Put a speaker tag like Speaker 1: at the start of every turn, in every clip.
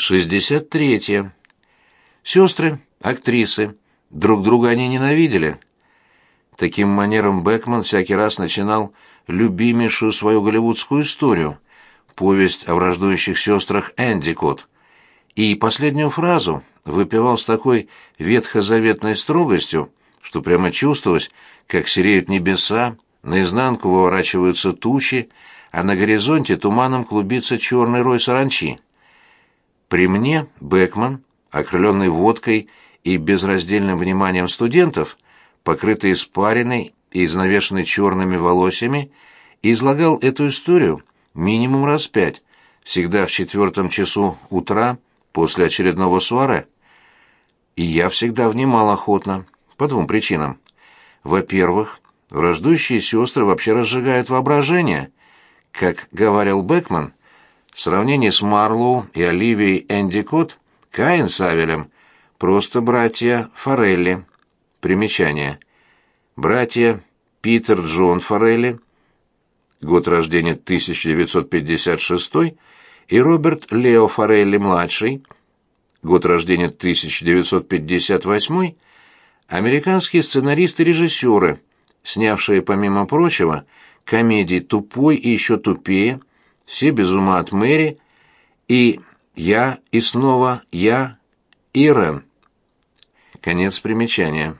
Speaker 1: 63. -е. Сестры, актрисы, друг друга они ненавидели. Таким манером Бекман всякий раз начинал любимейшую свою голливудскую историю, повесть о враждующих сестрах Эндикот, и последнюю фразу выпивал с такой ветхозаветной строгостью, что прямо чувствовалось, как сереют небеса, наизнанку выворачиваются тучи, а на горизонте туманом клубится черный рой саранчи. При мне Бекман, окрыленный водкой и безраздельным вниманием студентов, покрытый испариной и изнавешенный черными волосями, излагал эту историю минимум раз пять, всегда в четвертом часу утра после очередного суаре. И я всегда внимал охотно, по двум причинам. Во-первых, враждующие сестры вообще разжигают воображение. Как говорил Бекман, в сравнении с Марлоу и Оливией Эндикот, Каин с Авелем — просто братья Форелли. Примечание. Братья Питер Джон Форелли, год рождения 1956, и Роберт Лео Форелли-младший, год рождения 1958, американские сценаристы и режиссеры, снявшие, помимо прочего, комедии «Тупой» и еще тупее, «Все без ума от Мэри» и «Я и снова я» и Рен. Конец примечания.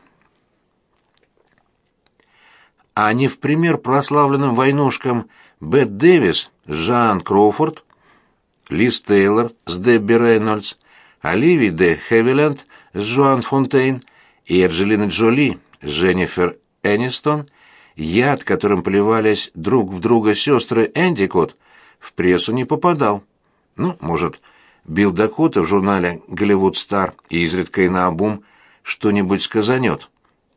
Speaker 1: А не в пример прославленным войнушкам Бет Дэвис, Жан Кроуфорд, Лиз Тейлор с Дебби Рейнольдс, Оливии де Хевиленд с Жоан Фонтейн и Анджелина Джоли с Дженнифер Энистон, яд, которым плевались друг в друга сестры Эндикот, в прессу не попадал. Ну, может, Билл Дакота в журнале «Голливуд Стар» и изредка и наобум что-нибудь сказанет.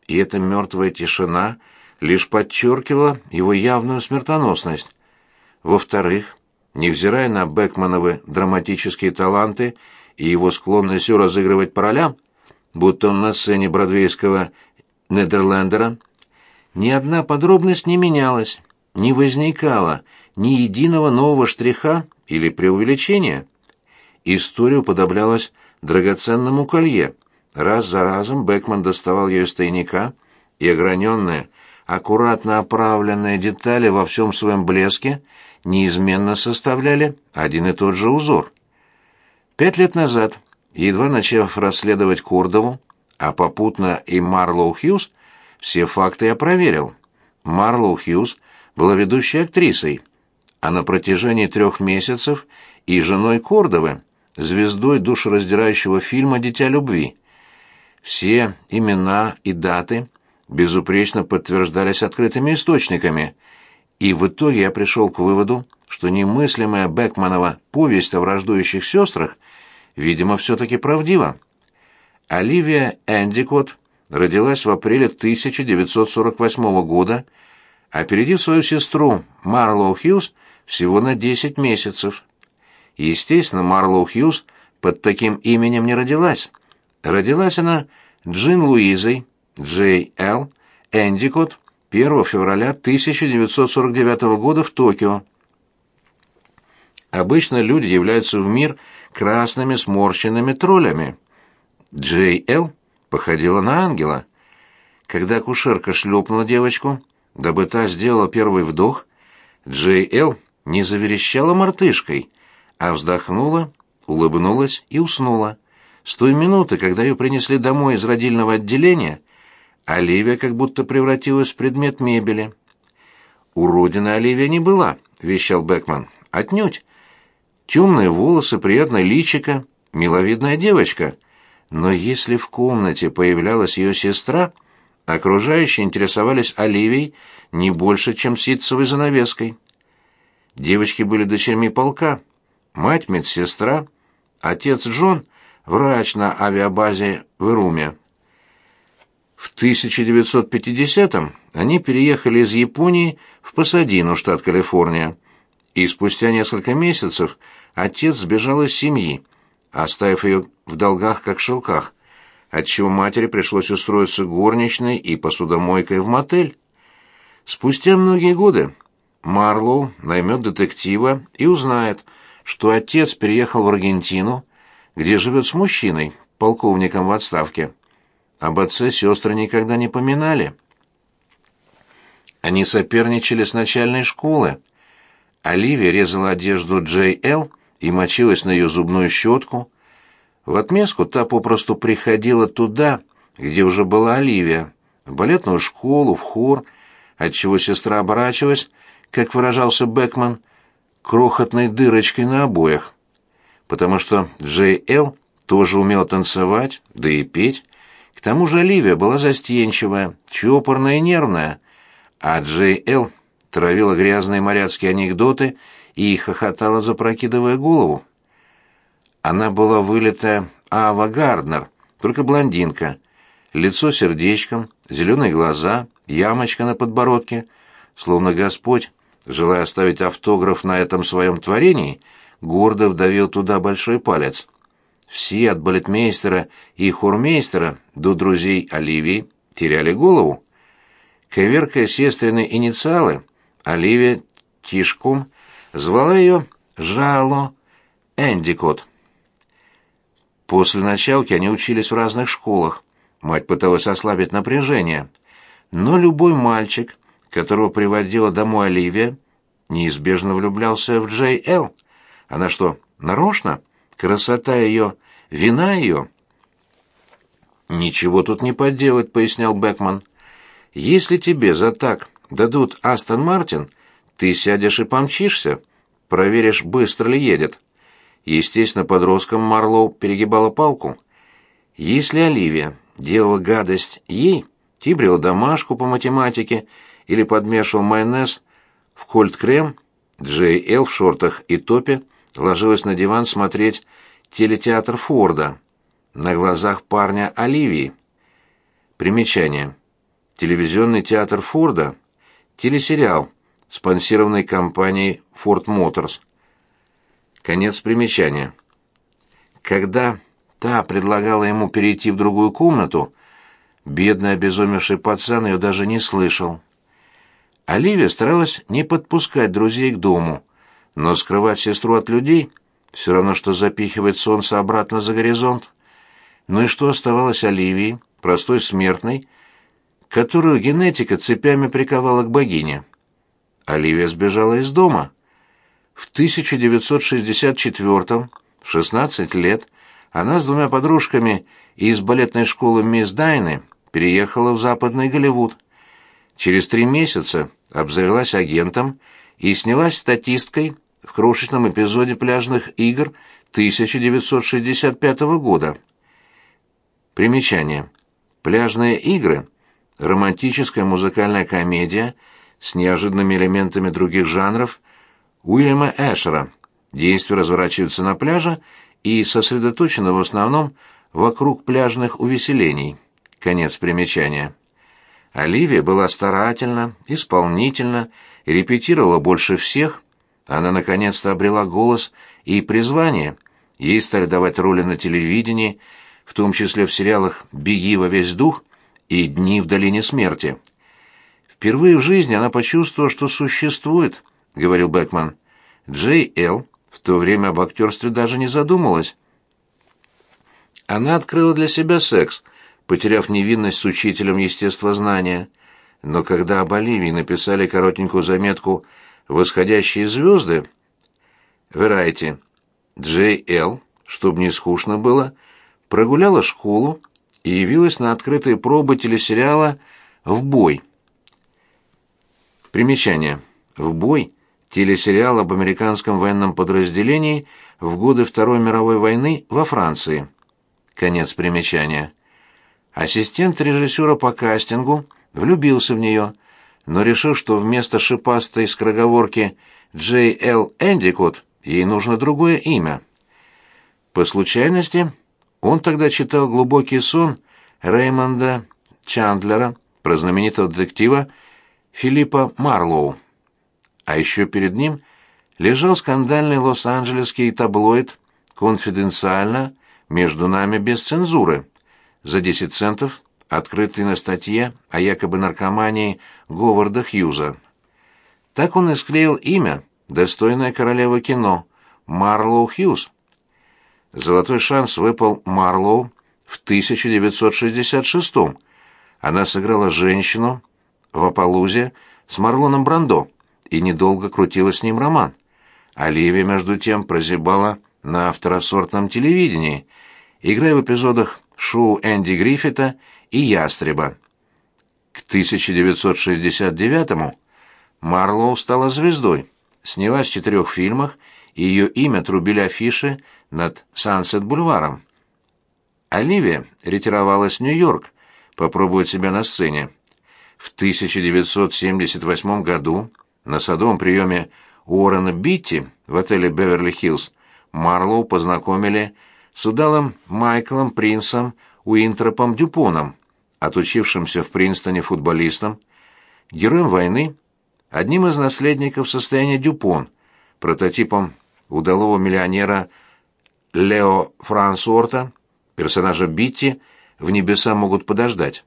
Speaker 1: И эта мертвая тишина лишь подчеркивала его явную смертоносность. Во-вторых, невзирая на Бекмановы драматические таланты и его склонность все разыгрывать по ролям, будто он на сцене бродвейского Недерлендера, ни одна подробность не менялась, не возникала ни единого нового штриха или преувеличения. История уподоблялась драгоценному колье. Раз за разом Бекман доставал ее из тайника, и ограненные, аккуратно оправленные детали во всем своем блеске неизменно составляли один и тот же узор. Пять лет назад, едва начав расследовать Курдову, а попутно и Марлоу Хьюз, все факты я проверил. Марлоу Хьюз была ведущей актрисой, а на протяжении трех месяцев и женой Кордовы, звездой душераздирающего фильма «Дитя любви». Все имена и даты безупречно подтверждались открытыми источниками, и в итоге я пришел к выводу, что немыслимая Бекманова повесть о враждующих сестрах, видимо, все-таки правдива. Оливия Эндикот родилась в апреле 1948 года, опередив свою сестру Марлоу Хьюз всего на 10 месяцев. Естественно, Марлоу Хьюз под таким именем не родилась. Родилась она Джин Луизой, Джей Л. Эндикот 1 февраля 1949 года в Токио. Обычно люди являются в мир красными сморщенными троллями. Джей Л. походила на ангела. Когда акушерка шлепнула девочку, дабы та сделала первый вдох, Джей Л. не заверещала мартышкой, а вздохнула, улыбнулась и уснула. С той минуты, когда ее принесли домой из родильного отделения, Оливия как будто превратилась в предмет мебели. «Уродина Оливия не была», — вещал Бекман. «Отнюдь. Темные волосы, приятное личико, миловидная девочка. Но если в комнате появлялась ее сестра, окружающие интересовались Оливией не больше, чем ситцевой занавеской. Девочки были дочерьми полка. Мать медсестра, отец Джон — врач на авиабазе в Ируме. В 1950-м они переехали из Японии в Пасадину, штат Калифорния и спустя несколько месяцев отец сбежал из семьи, оставив ее в долгах как шелках, отчего матери пришлось устроиться горничной и посудомойкой в мотель. Спустя многие годы Марлоу наймет детектива и узнает, что отец переехал в Аргентину, где живет с мужчиной, полковником в отставке. Об отце сестры никогда не поминали. Они соперничали с начальной школы. Оливия резала одежду Джей Эл и мочилась на ее зубную щетку. В отместку та попросту приходила туда, где уже была Оливия, в балетную школу, в хор, отчего сестра оборачивалась, как выражался Бекман, крохотной дырочкой на обоях. Потому что Джей Эл тоже умел танцевать, да и петь. К тому же Оливия была застенчивая, чопорная и нервная, а Джей Эл травила грязные моряцкие анекдоты и хохотала, запрокидывая голову. Она была вылитая Ава Гарднер, только блондинка. Лицо сердечком, зеленые глаза, ямочка на подбородке. Словно Господь, желая оставить автограф на этом своем творении, гордо вдавил туда большой палец. Все от балетмейстера и хормейстера до друзей Оливии теряли голову. Коверкая сестрины инициалы, Оливия тишком звала ее Жало Эндикот. После началки они учились в разных школах. Мать пыталась ослабить напряжение. Но любой мальчик, которого приводила домой Оливия, неизбежно влюблялся в Джей Эл. Она что, нарочно? Красота ее, вина ее? «Ничего тут не поделать», — пояснял Бекман. «Если тебе за так дадут Астон Мартин, ты сядешь и помчишься, проверишь, быстро ли едет». Естественно, подросткам Марлоу перегибала палку. Если Оливия делала гадость ей, тибрила домашку по математике или подмешивал майонез в кольт-крем, Джей Эл в шортах и топе ложилась на диван смотреть телетеатр Форда на глазах парня Оливии. Примечание. Телевизионный театр Форда – телесериал, спонсированный компанией Ford Motors. Конец примечания. Когда та предлагала ему перейти в другую комнату, бедный обезумевший пацан ее даже не слышал. Оливия старалась не подпускать друзей к дому, но скрывать сестру от людей все равно, что запихивать солнце обратно за горизонт. Ну и что оставалось Оливии, простой смертной, которую генетика цепями приковала к богине? Оливия сбежала из дома. В 1964 в 16 лет, она с двумя подружками из балетной школы мисс Дайны переехала в Западный Голливуд. Через три месяца обзавелась агентом и снялась статисткой в крошечном эпизоде пляжных игр 1965 года. Примечание. Пляжные игры – романтическая музыкальная комедия с неожиданными элементами других жанров Уильяма Эшера. Действия разворачиваются на пляже и сосредоточены в основном вокруг пляжных увеселений. Конец примечания. Оливия была старательна, исполнительна, репетировала больше всех. Она наконец-то обрела голос и призвание. Ей стали давать роли на телевидении, в том числе в сериалах «Беги во весь дух» и «Дни в долине смерти». Впервые в жизни она почувствовала, что существует, — говорил Бекман. Джей Эл в то время об актерстве даже не задумалась. Она открыла для себя секс, потеряв невинность с учителем естествознания. Но когда об Оливии написали коротенькую заметку «Восходящие звезды», Верайте, Джей Эл, чтобы не скучно было, прогуляла школу и явилась на открытые пробы телесериала «В бой». Примечание. «В бой» — телесериал об американском военном подразделении в годы Второй мировой войны во Франции. Конец примечания. Ассистент режиссера по кастингу влюбился в нее, но решил, что вместо шипастой скороговорки Джей Л. Эндикот ей нужно другое имя. По случайности он тогда читал «Глубокий сон» Реймонда Чандлера про знаменитого детектива Филиппа Марлоу. А еще перед ним лежал скандальный лос-анджелесский таблоид «Конфиденциально» между нами без цензуры за 10 центов, открытый на статье о якобы наркомании Говарда Хьюза. Так он и склеил имя, достойное королевы кино, Марлоу Хьюз. золотой шанс выпал Марлоу в 1966 -м. Она сыграла женщину в Апалузе с Марлоном Брандо и недолго крутила с ним роман. Оливия, между тем, прозябала на второсортном телевидении, играя в эпизодах шоу Энди Гриффита и «Ястреба». К 1969-му Марлоу стала звездой, снялась в четырех фильмах, и ее имя трубили афиши над Сансет-бульваром. Оливия ретировалась в Нью-Йорк, попробовать себя на сцене. В 1978 году на садовом приеме Уоррена Битти в отеле «Беверли-Хиллз» Марлоу познакомили с удалым Майклом Принсом Уинтропом Дюпоном, отучившимся в Принстоне футболистом, героем войны, одним из наследников состояния Дюпон, прототипом удалого миллионера Лео Франсуорта, персонажа Битти в «Небеса могут подождать».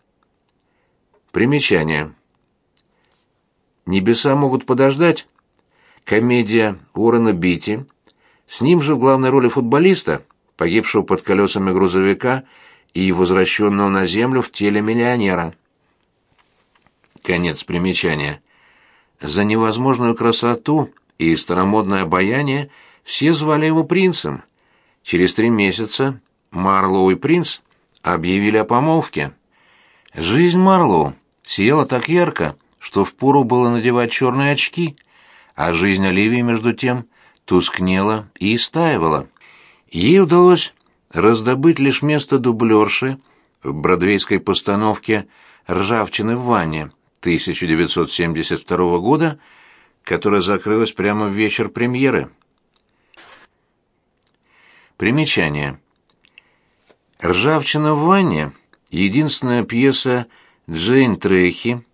Speaker 1: Примечание. «Небеса могут подождать» комедия Уоррена Битти, с ним же в главной роли футболиста, погибшего под колесами грузовика и возвращенного на землю в теле миллионера. Конец примечания. За невозможную красоту и старомодное обаяние все звали его принцем. Через три месяца Марлоу и принц объявили о помолвке. Жизнь Марлоу сияла так ярко, что впору было надевать черные очки, а жизнь Оливии, между тем, тускнела и истаивала. Ей удалось раздобыть лишь место дублерши в бродвейской постановке «Ржавчины в ванне» 1972 года, которая закрылась прямо в вечер премьеры. Примечание. «Ржавчина в ванне» — единственная пьеса Джейн Трейхи,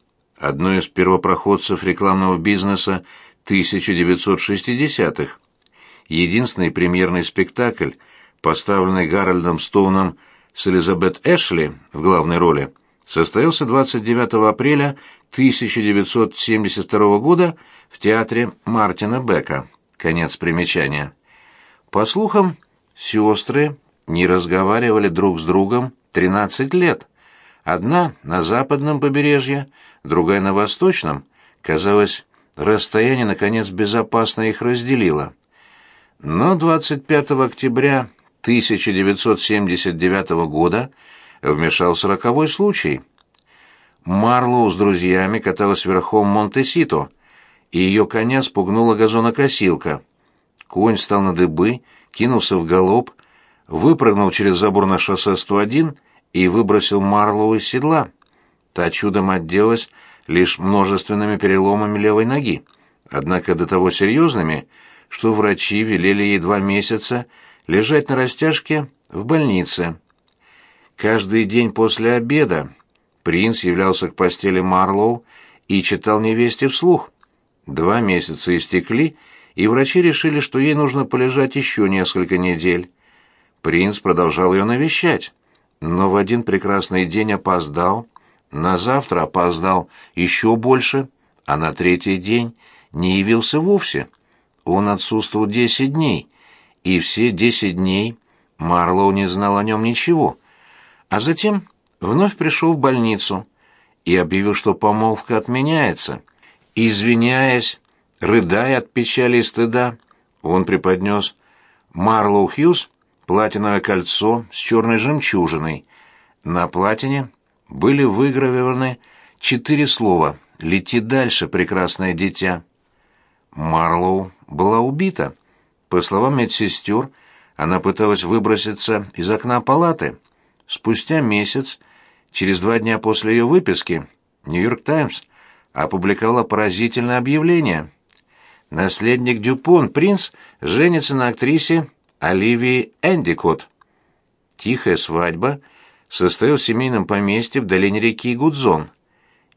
Speaker 1: одной из первопроходцев рекламного бизнеса 1960-х. Единственный премьерный спектакль, поставленный Гарольдом Стоуном с Элизабет Эшли в главной роли, состоялся 29 апреля 1972 года в театре Мартина Бека. Конец примечания. По слухам, сестры не разговаривали друг с другом 13 лет. Одна на западном побережье, другая на восточном. Казалось, расстояние, наконец, безопасно их разделило. Но 25 октября 1979 года вмешался роковой случай. Марлоу с друзьями каталась верхом Монте-Сито, и ее коня спугнула газонокосилка. Конь встал на дыбы, кинулся в галоп, выпрыгнул через забор на шоссе 101 и выбросил Марлоу из седла. Та чудом отделалась лишь множественными переломами левой ноги, однако до того серьезными, что врачи велели ей два месяца лежать на растяжке в больнице. Каждый день после обеда принц являлся к постели Марлоу и читал невесте вслух. Два месяца истекли, и врачи решили, что ей нужно полежать еще несколько недель. Принц продолжал ее навещать, но в один прекрасный день опоздал на завтра опоздал еще больше, а на третий день не явился вовсе. Он отсутствовал десять дней, и все десять дней Марлоу не знал о нем ничего. А затем вновь пришел в больницу и объявил, что помолвка отменяется. Извиняясь, рыдая от печали и стыда, он преподнес Марлоу Хьюз платиновое кольцо с черной жемчужиной. На платине были выгравированы четыре слова «Лети дальше, прекрасное дитя». Марлоу была убита. По словам медсестер, она пыталась выброситься из окна палаты. Спустя месяц, через два дня после ее выписки, «Нью-Йорк Таймс» опубликовала поразительное объявление. Наследник Дюпон, принц, женится на актрисе Оливии Эндикот. Тихая свадьба — состоял в семейном поместье в долине реки Гудзон.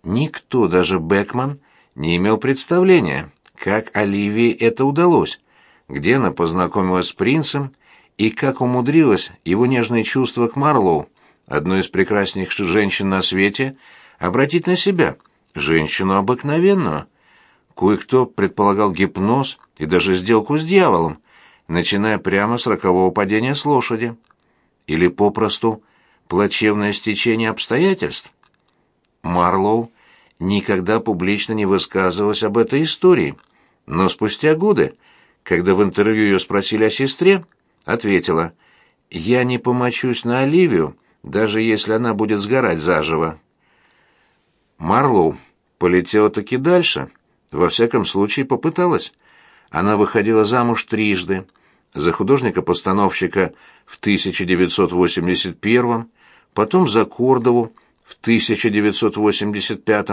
Speaker 1: Никто, даже Бекман, не имел представления, как Оливии это удалось, где она познакомилась с принцем и как умудрилась его нежные чувства к Марлоу, одной из прекраснейших женщин на свете, обратить на себя, женщину обыкновенную. Кое-кто предполагал гипноз и даже сделку с дьяволом, начиная прямо с рокового падения с лошади. Или попросту плачевное стечение обстоятельств. Марлоу никогда публично не высказывалась об этой истории, но спустя годы, когда в интервью ее спросили о сестре, ответила «Я не помочусь на Оливию, даже если она будет сгорать заживо». Марлоу полетела таки дальше, во всяком случае попыталась. Она выходила замуж трижды, за художника-постановщика в 1981 потом за Кордову в 1985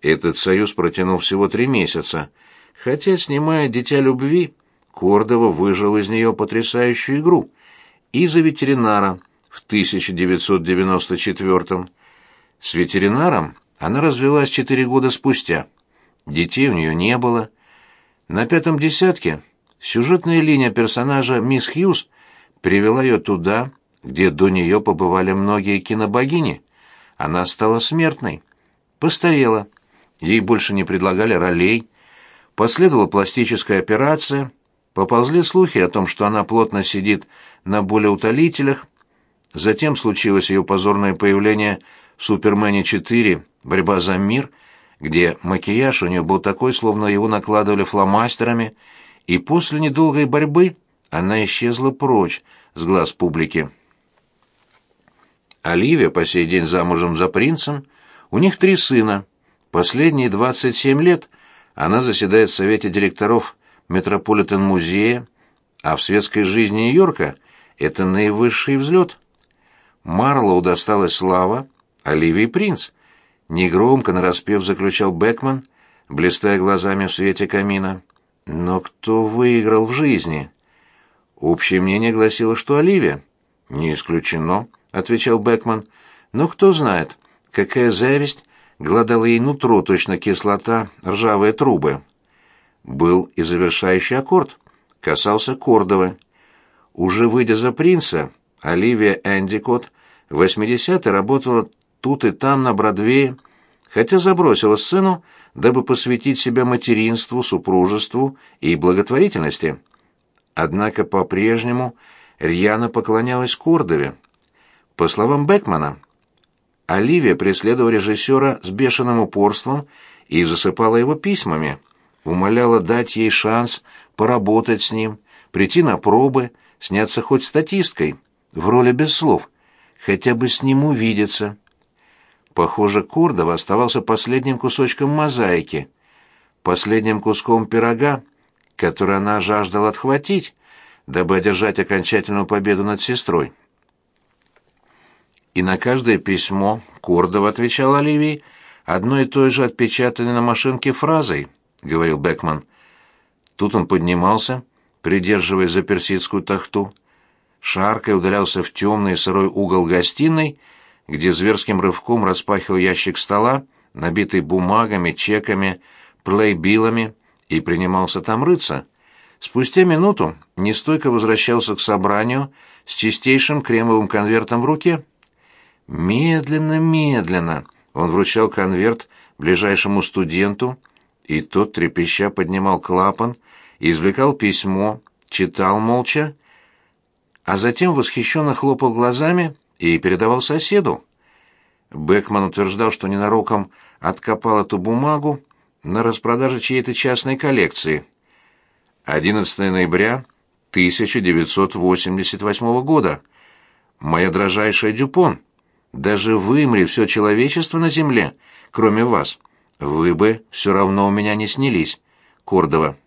Speaker 1: Этот союз протянул всего три месяца, хотя, снимая «Дитя любви», Кордова выжил из нее потрясающую игру и за ветеринара в 1994 С ветеринаром она развелась четыре года спустя. Детей у нее не было. На пятом десятке Сюжетная линия персонажа мисс Хьюз привела ее туда, где до нее побывали многие кинобогини. Она стала смертной. Постарела. Ей больше не предлагали ролей. Последовала пластическая операция. Поползли слухи о том, что она плотно сидит на болеутолителях. Затем случилось ее позорное появление в «Супермене 4. Борьба за мир», где макияж у нее был такой, словно его накладывали фломастерами, и после недолгой борьбы она исчезла прочь с глаз публики. Оливия по сей день замужем за принцем, у них три сына. Последние 27 лет она заседает в совете директоров Метрополитен-музея, а в светской жизни Нью-Йорка это наивысший взлет. Марлоу досталась слава, Оливии принц. Негромко нараспев заключал Бекман, блистая глазами в свете камина. Но кто выиграл в жизни? Общее мнение гласило, что Оливия. Не исключено, отвечал Бекман. Но кто знает, какая зависть гладала ей нутро, точно кислота, ржавые трубы. Был и завершающий аккорд, касался Кордовы. Уже выйдя за принца, Оливия Эндикот в 80-е работала тут и там на Бродвее, хотя забросила сцену, дабы посвятить себя материнству, супружеству и благотворительности. Однако по-прежнему рьяно поклонялась Кордове. По словам Бекмана, Оливия преследовала режиссера с бешеным упорством и засыпала его письмами, умоляла дать ей шанс поработать с ним, прийти на пробы, сняться хоть статисткой, в роли без слов, хотя бы с ним увидеться. Похоже, Кордова оставался последним кусочком мозаики, последним куском пирога, который она жаждала отхватить, дабы одержать окончательную победу над сестрой. И на каждое письмо Кордова отвечал Оливии одной и той же отпечатанной на машинке фразой, — говорил Бекман. Тут он поднимался, придерживаясь за персидскую тахту, шаркой удалялся в темный сырой угол гостиной где зверским рывком распахивал ящик стола, набитый бумагами, чеками, плейбилами, и принимался там рыться. Спустя минуту нестойко возвращался к собранию с чистейшим кремовым конвертом в руке. Медленно, медленно он вручал конверт ближайшему студенту, и тот, трепеща, поднимал клапан, извлекал письмо, читал молча, а затем восхищенно хлопал глазами и передавал соседу. Бекман утверждал, что ненароком откопал эту бумагу на распродаже чьей-то частной коллекции. 11 ноября 1988 года. Моя дрожайшая Дюпон, даже вымри все человечество на земле, кроме вас, вы бы все равно у меня не снялись. Кордова.